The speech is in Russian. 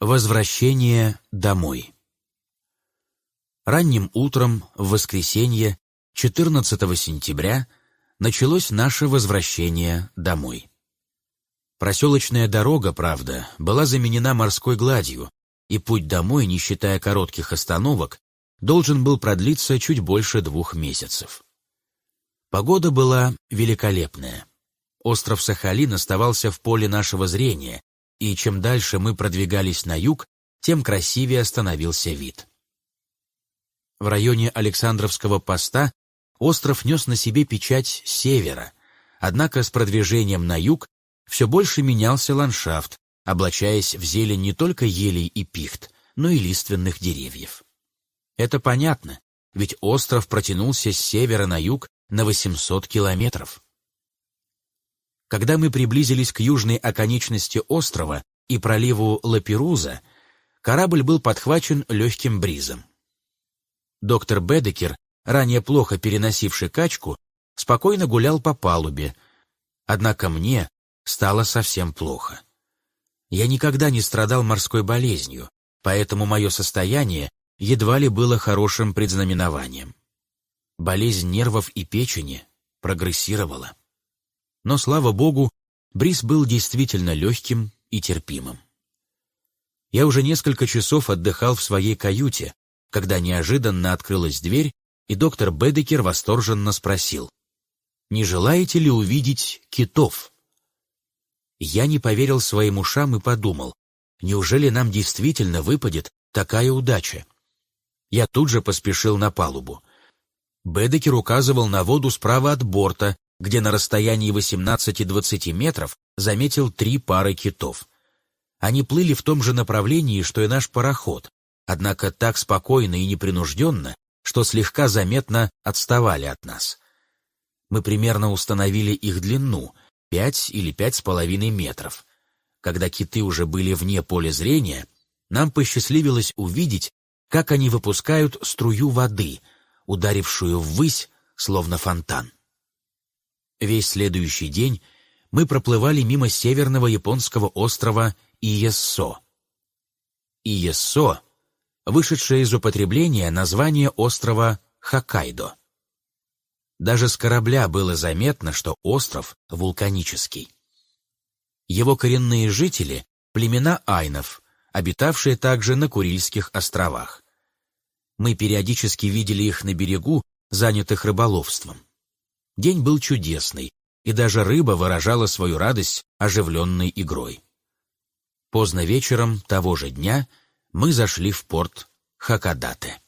Возвращение домой. Ранним утром в воскресенье, 14 сентября, началось наше возвращение домой. Проселочная дорога, правда, была заменена морской гладью, и путь домой, не считая коротких остановок, должен был продлиться чуть больше двух месяцев. Погода была великолепная. Остров Сахалин оставался в поле нашего зрения, и чем дальше мы продвигались на юг, тем красивее становился вид. В районе Александровского поста остров нес на себе печать севера, однако с продвижением на юг все больше менялся ландшафт, облачаясь в зелень не только елей и пихт, но и лиственных деревьев. Это понятно, ведь остров протянулся с севера на юг на 800 километров. Когда мы приблизились к южной оконечности острова и проливу Лаперуза, корабль был подхвачен легким бризом. Доктор Бедекер, ранее плохо переносивший качку, спокойно гулял по палубе, однако мне стало совсем плохо. Я никогда не страдал морской болезнью, поэтому мое состояние едва ли было хорошим предзнаменованием. Болезнь нервов и печени прогрессировала но, слава богу, бриз был действительно легким и терпимым. Я уже несколько часов отдыхал в своей каюте, когда неожиданно открылась дверь, и доктор Бедекер восторженно спросил, «Не желаете ли увидеть китов?» Я не поверил своим ушам и подумал, неужели нам действительно выпадет такая удача? Я тут же поспешил на палубу. Бедекер указывал на воду справа от борта, где на расстоянии 18-20 метров заметил три пары китов. Они плыли в том же направлении, что и наш пароход, однако так спокойно и непринужденно, что слегка заметно отставали от нас. Мы примерно установили их длину — пять или пять с половиной метров. Когда киты уже были вне поля зрения, нам посчастливилось увидеть, как они выпускают струю воды, ударившую ввысь, словно фонтан. Весь следующий день мы проплывали мимо северного японского острова Иессо. Иессо — вышедшее из употребления название острова Хоккайдо. Даже с корабля было заметно, что остров вулканический. Его коренные жители — племена айнов, обитавшие также на Курильских островах. Мы периодически видели их на берегу, занятых рыболовством. День был чудесный, и даже рыба выражала свою радость оживленной игрой. Поздно вечером того же дня мы зашли в порт Хакадате.